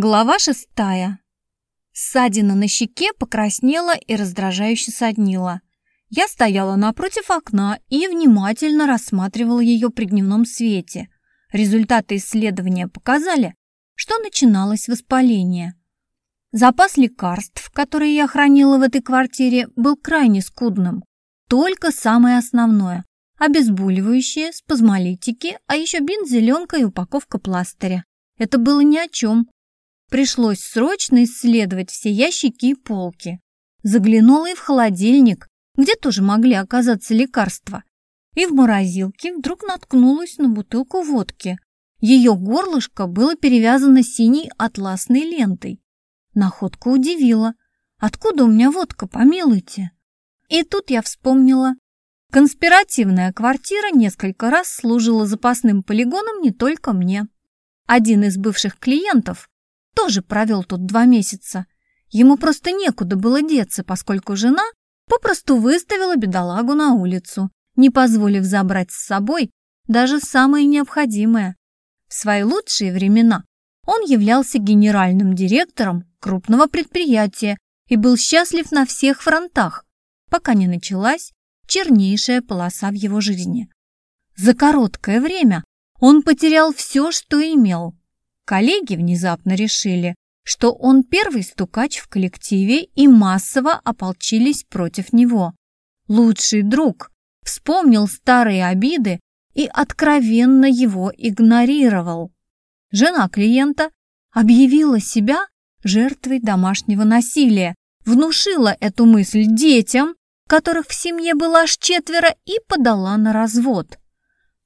Глава шестая. Ссадина на щеке покраснела и раздражающе соднила. Я стояла напротив окна и внимательно рассматривала ее при дневном свете. Результаты исследования показали, что начиналось воспаление. Запас лекарств, которые я хранила в этой квартире, был крайне скудным. Только самое основное – обезболивающие, спазмолитики, а еще бинт, зеленка и упаковка пластыря. Это было ни о чем. Пришлось срочно исследовать все ящики и полки. Заглянула и в холодильник, где тоже могли оказаться лекарства. И в морозилке вдруг наткнулась на бутылку водки. Ее горлышко было перевязано синей атласной лентой. Находка удивила. Откуда у меня водка, помилуйте? И тут я вспомнила. Конспиративная квартира несколько раз служила запасным полигоном не только мне. Один из бывших клиентов тоже провел тут два месяца. Ему просто некуда было деться, поскольку жена попросту выставила бедолагу на улицу, не позволив забрать с собой даже самое необходимое. В свои лучшие времена он являлся генеральным директором крупного предприятия и был счастлив на всех фронтах, пока не началась чернейшая полоса в его жизни. За короткое время он потерял все, что имел. Коллеги внезапно решили, что он первый стукач в коллективе и массово ополчились против него. Лучший друг вспомнил старые обиды и откровенно его игнорировал. Жена клиента объявила себя жертвой домашнего насилия, внушила эту мысль детям, которых в семье было аж четверо, и подала на развод.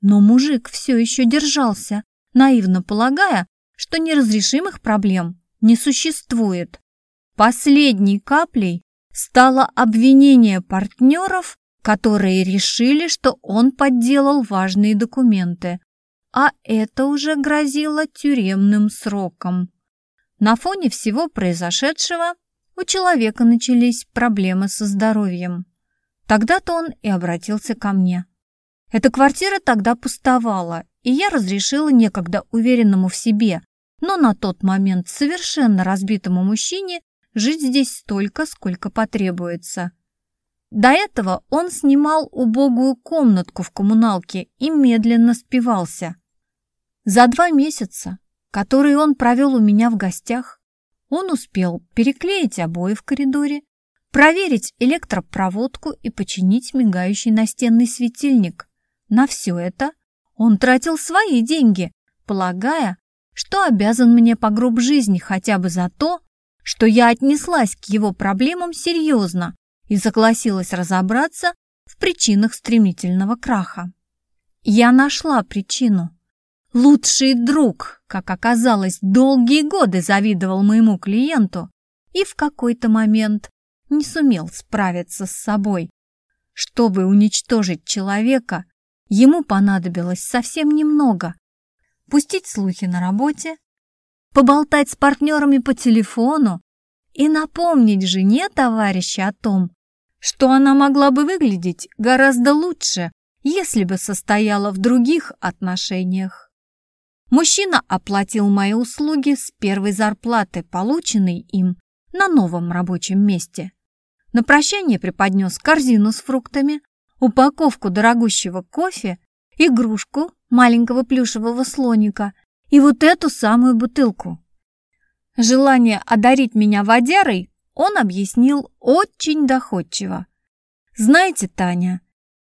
Но мужик все еще держался, наивно полагая, что неразрешимых проблем не существует. Последней каплей стало обвинение партнеров, которые решили, что он подделал важные документы, а это уже грозило тюремным сроком. На фоне всего произошедшего у человека начались проблемы со здоровьем. Тогда-то он и обратился ко мне. Эта квартира тогда пустовала, и я разрешила некогда уверенному в себе, но на тот момент совершенно разбитому мужчине жить здесь столько, сколько потребуется. До этого он снимал убогую комнатку в коммуналке и медленно спивался. За два месяца, которые он провел у меня в гостях, он успел переклеить обои в коридоре, проверить электропроводку и починить мигающий настенный светильник. На все это он тратил свои деньги, полагая, что обязан мне по гроб жизни хотя бы за то, что я отнеслась к его проблемам серьезно и согласилась разобраться в причинах стремительного краха. Я нашла причину. Лучший друг, как оказалось, долгие годы завидовал моему клиенту и в какой-то момент не сумел справиться с собой. Чтобы уничтожить человека, ему понадобилось совсем немного, пустить слухи на работе, поболтать с партнерами по телефону и напомнить жене товарища о том, что она могла бы выглядеть гораздо лучше, если бы состояла в других отношениях. Мужчина оплатил мои услуги с первой зарплаты, полученной им на новом рабочем месте. На прощание преподнес корзину с фруктами, упаковку дорогущего кофе, игрушку маленького плюшевого слоника и вот эту самую бутылку. Желание одарить меня водярой он объяснил очень доходчиво. «Знаете, Таня,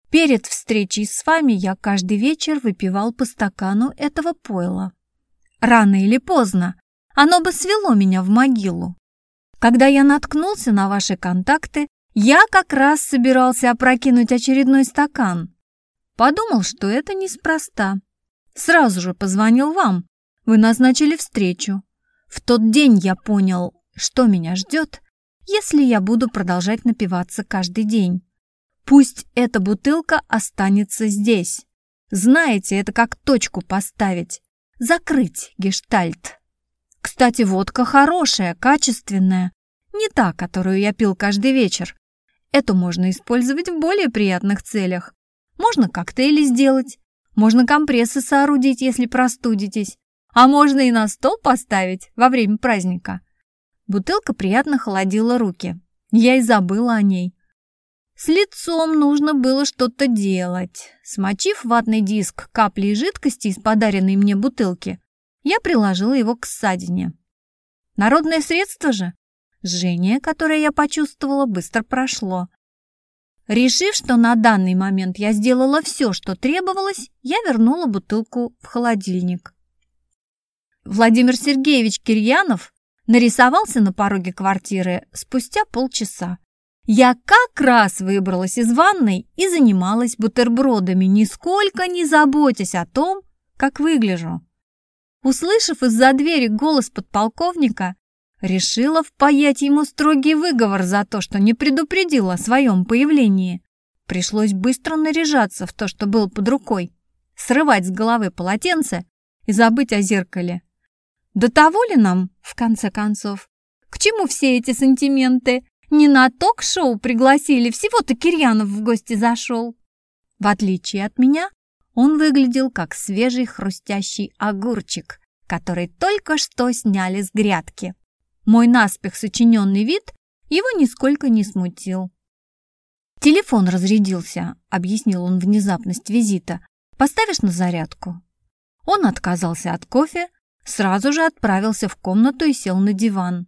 перед встречей с вами я каждый вечер выпивал по стакану этого пойла. Рано или поздно оно бы свело меня в могилу. Когда я наткнулся на ваши контакты, я как раз собирался опрокинуть очередной стакан. Подумал, что это неспроста. Сразу же позвонил вам. Вы назначили встречу. В тот день я понял, что меня ждет, если я буду продолжать напиваться каждый день. Пусть эта бутылка останется здесь. Знаете, это как точку поставить. Закрыть гештальт. Кстати, водка хорошая, качественная. Не та, которую я пил каждый вечер. Эту можно использовать в более приятных целях. Можно коктейли сделать, можно компрессы соорудить, если простудитесь. А можно и на стол поставить во время праздника. Бутылка приятно холодила руки. Я и забыла о ней. С лицом нужно было что-то делать. Смочив ватный диск каплей жидкости из подаренной мне бутылки, я приложила его к ссадине. Народное средство же? Жжение, которое я почувствовала, быстро прошло. Решив, что на данный момент я сделала все, что требовалось, я вернула бутылку в холодильник. Владимир Сергеевич Кирьянов нарисовался на пороге квартиры спустя полчаса. Я как раз выбралась из ванной и занималась бутербродами, нисколько не заботясь о том, как выгляжу. Услышав из-за двери голос подполковника, решила впаять ему строгий выговор за то, что не предупредила о своем появлении. Пришлось быстро наряжаться в то, что было под рукой, срывать с головы полотенце и забыть о зеркале. До того ли нам, в конце концов? К чему все эти сантименты? Не на ток-шоу пригласили, всего-то Кирьянов в гости зашел. В отличие от меня, он выглядел как свежий хрустящий огурчик, который только что сняли с грядки. Мой наспех сочиненный вид его нисколько не смутил. «Телефон разрядился», — объяснил он внезапность визита. «Поставишь на зарядку?» Он отказался от кофе, сразу же отправился в комнату и сел на диван.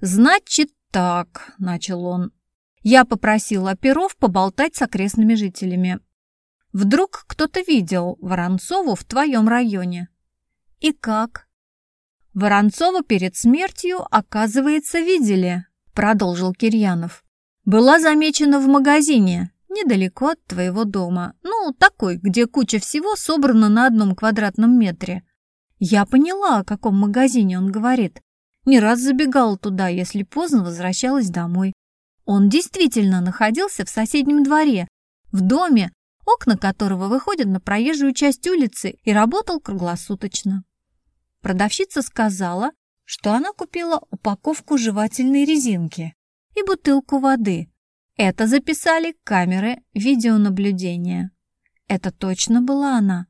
«Значит так», — начал он. «Я попросил оперов поболтать с окрестными жителями. Вдруг кто-то видел Воронцову в твоем районе?» «И как?» Воронцова перед смертью, оказывается, видели», — продолжил Кирьянов. «Была замечена в магазине, недалеко от твоего дома. Ну, такой, где куча всего собрана на одном квадратном метре. Я поняла, о каком магазине он говорит. Не раз забегала туда, если поздно возвращалась домой. Он действительно находился в соседнем дворе, в доме, окна которого выходят на проезжую часть улицы и работал круглосуточно. Продавщица сказала, что она купила упаковку жевательной резинки и бутылку воды. Это записали камеры видеонаблюдения. Это точно была она?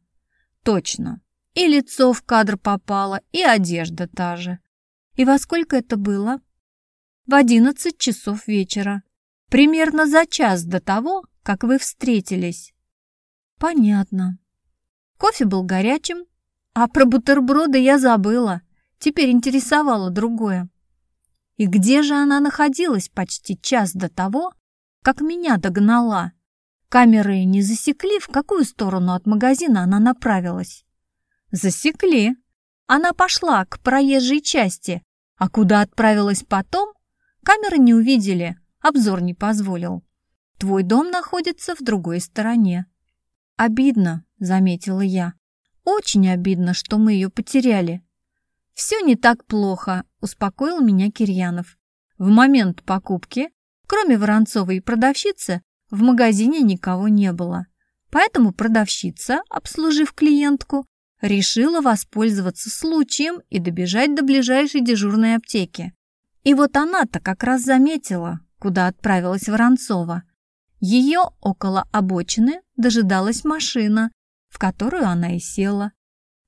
Точно. И лицо в кадр попало, и одежда та же. И во сколько это было? В одиннадцать часов вечера. Примерно за час до того, как вы встретились. Понятно. Кофе был горячим, а про бутерброды я забыла. Теперь интересовало другое. И где же она находилась почти час до того, как меня догнала? Камеры не засекли, в какую сторону от магазина она направилась. Засекли. Она пошла к проезжей части, а куда отправилась потом, камеры не увидели, обзор не позволил. Твой дом находится в другой стороне. Обидно, заметила я. Очень обидно, что мы ее потеряли. Все не так плохо, успокоил меня Кирьянов. В момент покупки, кроме Воронцовой и продавщицы, в магазине никого не было. Поэтому продавщица, обслужив клиентку, решила воспользоваться случаем и добежать до ближайшей дежурной аптеки. И вот она-то как раз заметила, куда отправилась Воронцова. Ее около обочины дожидалась машина, в которую она и села.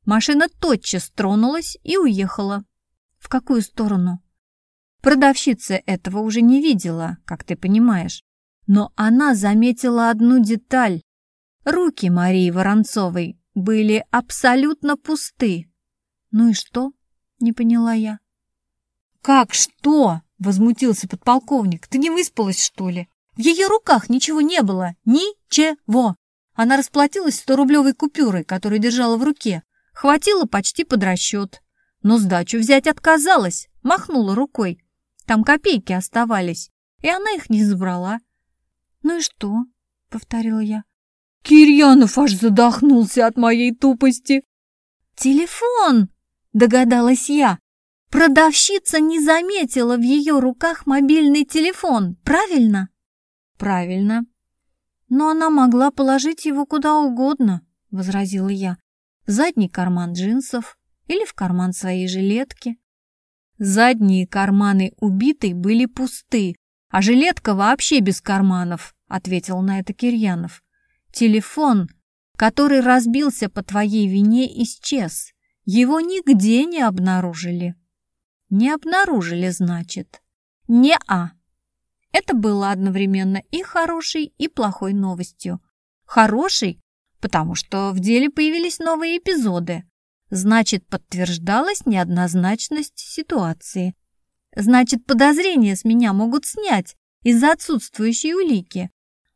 Машина тотчас тронулась и уехала. В какую сторону? Продавщица этого уже не видела, как ты понимаешь. Но она заметила одну деталь. Руки Марии Воронцовой были абсолютно пусты. Ну и что? Не поняла я. Как что? Возмутился подполковник. Ты не выспалась, что ли? В ее руках ничего не было. Ничего. Она расплатилась сто-рублевой купюрой, которую держала в руке. Хватило почти под расчет. Но сдачу взять отказалась, махнула рукой. Там копейки оставались, и она их не забрала. «Ну и что?» — повторила я. Кирьянов аж задохнулся от моей тупости. «Телефон!» — догадалась я. Продавщица не заметила в ее руках мобильный телефон, правильно? Правильно. Но она могла положить его куда угодно, возразила я. Задний карман джинсов или в карман своей жилетки. Задние карманы убитой были пусты, а жилетка вообще без карманов, ответил на это Кирьянов. Телефон, который разбился по твоей вине, исчез. Его нигде не обнаружили. Не обнаружили, значит. Не-а. Это было одновременно и хорошей, и плохой новостью. Хорошей, потому что в деле появились новые эпизоды. Значит, подтверждалась неоднозначность ситуации. Значит, подозрения с меня могут снять из-за отсутствующей улики.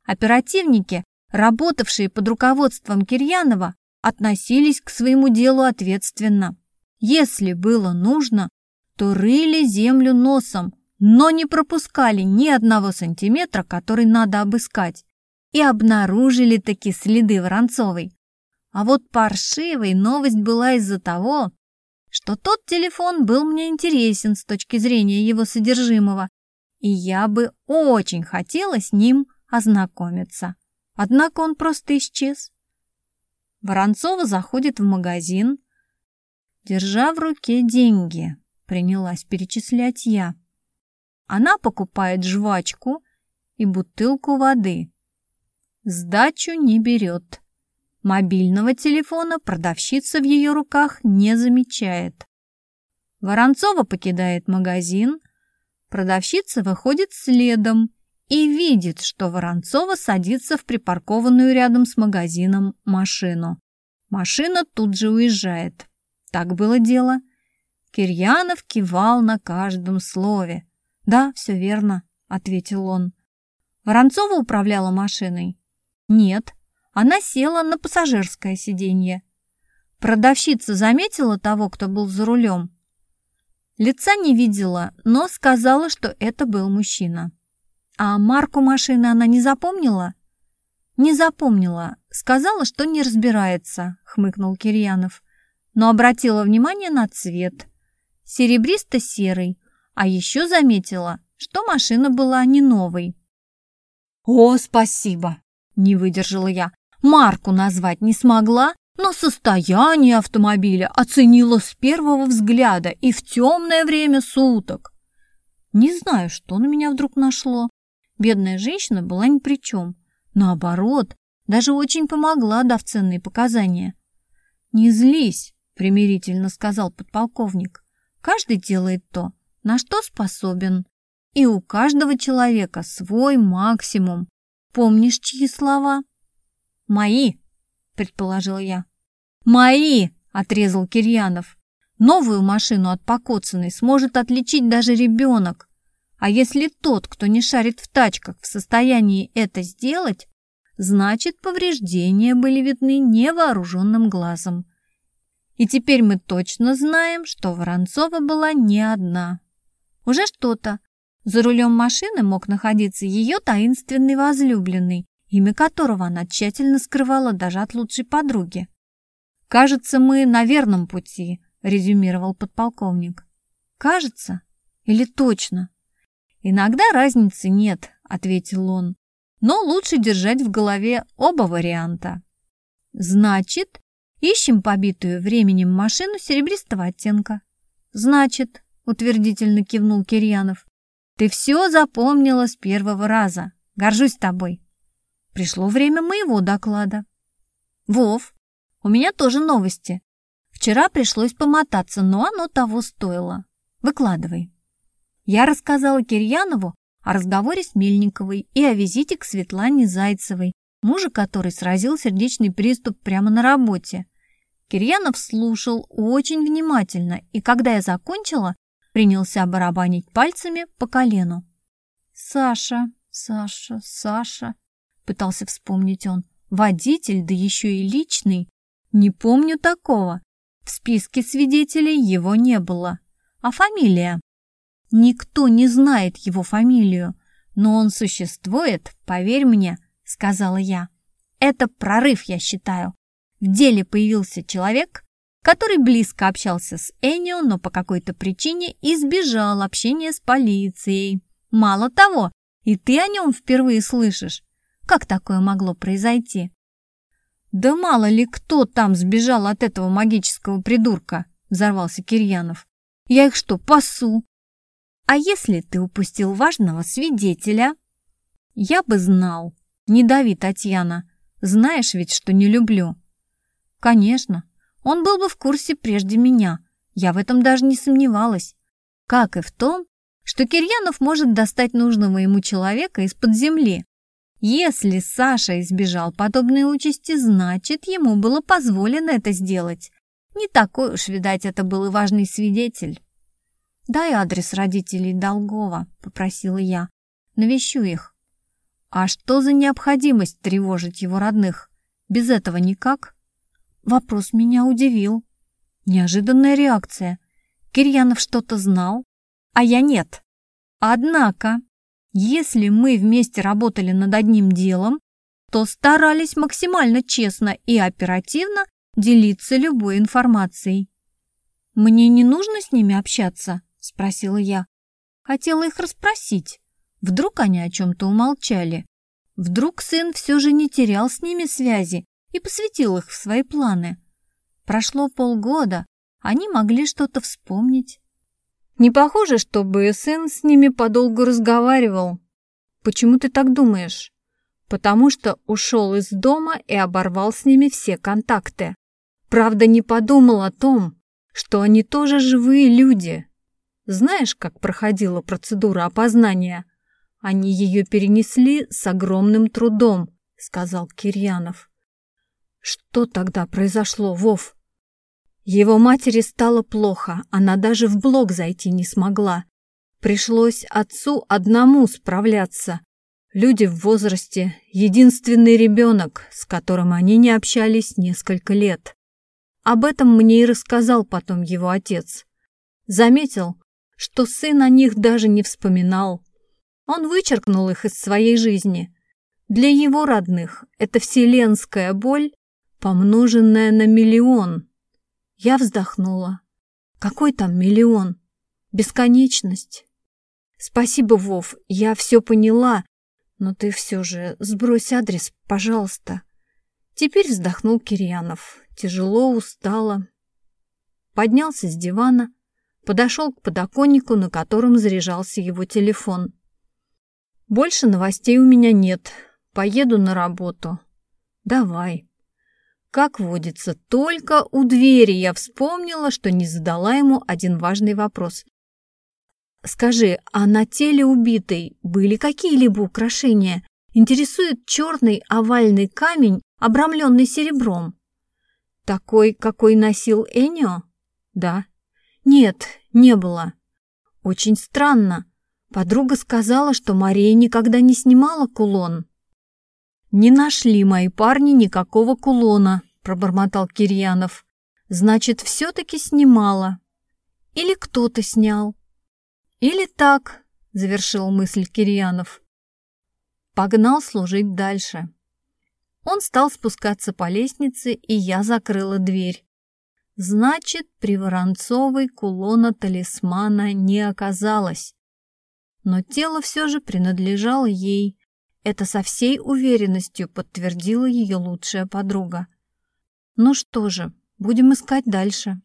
Оперативники, работавшие под руководством Кирьянова, относились к своему делу ответственно. Если было нужно, то рыли землю носом, но не пропускали ни одного сантиметра, который надо обыскать, и обнаружили таки следы Воронцовой. А вот паршивой новость была из-за того, что тот телефон был мне интересен с точки зрения его содержимого, и я бы очень хотела с ним ознакомиться. Однако он просто исчез. Воронцова заходит в магазин, держа в руке деньги, принялась перечислять я. Она покупает жвачку и бутылку воды. Сдачу не берет. Мобильного телефона продавщица в ее руках не замечает. Воронцова покидает магазин, продавщица выходит следом и видит, что Воронцова садится в припаркованную рядом с магазином машину. Машина тут же уезжает. Так было дело. Кирьянов кивал на каждом слове. «Да, все верно», — ответил он. Воронцова управляла машиной? Нет, она села на пассажирское сиденье. Продавщица заметила того, кто был за рулем? Лица не видела, но сказала, что это был мужчина. А марку машины она не запомнила? Не запомнила. Сказала, что не разбирается, хмыкнул Кирьянов. Но обратила внимание на цвет. Серебристо-серый. А еще заметила, что машина была не новой. «О, спасибо!» – не выдержала я. Марку назвать не смогла, но состояние автомобиля оценила с первого взгляда и в темное время суток. Не знаю, что на меня вдруг нашло. Бедная женщина была ни при чем. Наоборот, даже очень помогла, дав ценные показания. «Не злись», — примирительно сказал подполковник. «Каждый делает то, на что способен. И у каждого человека свой максимум. Помнишь, чьи слова?» «Мои», — предположил я. «Мои!» — отрезал Кирьянов. «Новую машину от покоцанной сможет отличить даже ребенок. А если тот, кто не шарит в тачках, в состоянии это сделать, значит, повреждения были видны невооруженным глазом. И теперь мы точно знаем, что Воронцова была не одна. Уже что-то. За рулем машины мог находиться ее таинственный возлюбленный, имя которого она тщательно скрывала даже от лучшей подруги. «Кажется, мы на верном пути», — резюмировал подполковник. «Кажется? Или точно?» «Иногда разницы нет», — ответил он. «Но лучше держать в голове оба варианта». «Значит, ищем побитую временем машину серебристого оттенка». «Значит», — утвердительно кивнул Кирьянов, «ты все запомнила с первого раза. Горжусь тобой». Пришло время моего доклада. «Вов, у меня тоже новости. Вчера пришлось помотаться, но оно того стоило. Выкладывай». Я рассказала Кирьянову о разговоре с Мельниковой и о визите к Светлане Зайцевой, мужа которой сразил сердечный приступ прямо на работе. Кирьянов слушал очень внимательно, и когда я закончила, принялся барабанить пальцами по колену. «Саша, Саша, Саша», — пытался вспомнить он, — «водитель, да еще и личный. Не помню такого. В списке свидетелей его не было. А фамилия?» Никто не знает его фамилию, но он существует, поверь мне, сказала я. Это прорыв, я считаю. В деле появился человек, который близко общался с Энио, но по какой-то причине избежал общения с полицией. Мало того, и ты о нем впервые слышишь. Как такое могло произойти? Да мало ли кто там сбежал от этого магического придурка, взорвался Кирьянов. Я их что, пасу? А если ты упустил важного свидетеля? Я бы знал. Не дави, Татьяна. Знаешь ведь, что не люблю. Конечно. Он был бы в курсе прежде меня. Я в этом даже не сомневалась. Как и в том, что Кирьянов может достать нужного ему человека из-под земли. Если Саша избежал подобной участи, значит, ему было позволено это сделать. Не такой уж, видать, это был и важный свидетель. «Дай адрес родителей Долгова», — попросила я. «Навещу их». «А что за необходимость тревожить его родных? Без этого никак?» Вопрос меня удивил. Неожиданная реакция. Кирьянов что-то знал, а я нет. Однако, если мы вместе работали над одним делом, то старались максимально честно и оперативно делиться любой информацией. «Мне не нужно с ними общаться?» – спросила я. Хотела их расспросить. Вдруг они о чем-то умолчали. Вдруг сын все же не терял с ними связи и посвятил их в свои планы. Прошло полгода, они могли что-то вспомнить. Не похоже, чтобы сын с ними подолгу разговаривал. Почему ты так думаешь? Потому что ушел из дома и оборвал с ними все контакты. Правда, не подумал о том, что они тоже живые люди. Знаешь, как проходила процедура опознания? Они ее перенесли с огромным трудом, сказал Кирьянов. Что тогда произошло, Вов? Его матери стало плохо, она даже в блог зайти не смогла. Пришлось отцу одному справляться. Люди в возрасте, единственный ребенок, с которым они не общались несколько лет. Об этом мне и рассказал потом его отец. Заметил, что сын о них даже не вспоминал. Он вычеркнул их из своей жизни. Для его родных это вселенская боль, помноженная на миллион. Я вздохнула. Какой там миллион? Бесконечность. Спасибо, Вов, я все поняла, но ты все же сбрось адрес, пожалуйста. Теперь вздохнул Кирьянов тяжело, устало. Поднялся с дивана, подошел к подоконнику, на котором заряжался его телефон. «Больше новостей у меня нет. Поеду на работу». «Давай». Как водится, только у двери я вспомнила, что не задала ему один важный вопрос. «Скажи, а на теле убитой были какие-либо украшения? Интересует черный овальный камень, обрамленный серебром?» Такой, какой носил Энио? Да. Нет, не было. Очень странно. Подруга сказала, что Мария никогда не снимала кулон. Не нашли мои парни никакого кулона, пробормотал Кирьянов. Значит, все-таки снимала. Или кто-то снял. Или так, завершил мысль Кирьянов. Погнал служить дальше. Он стал спускаться по лестнице, и я закрыла дверь. Значит, при Воронцовой кулона-талисмана не оказалось. Но тело все же принадлежало ей. Это со всей уверенностью подтвердила ее лучшая подруга. Ну что же, будем искать дальше.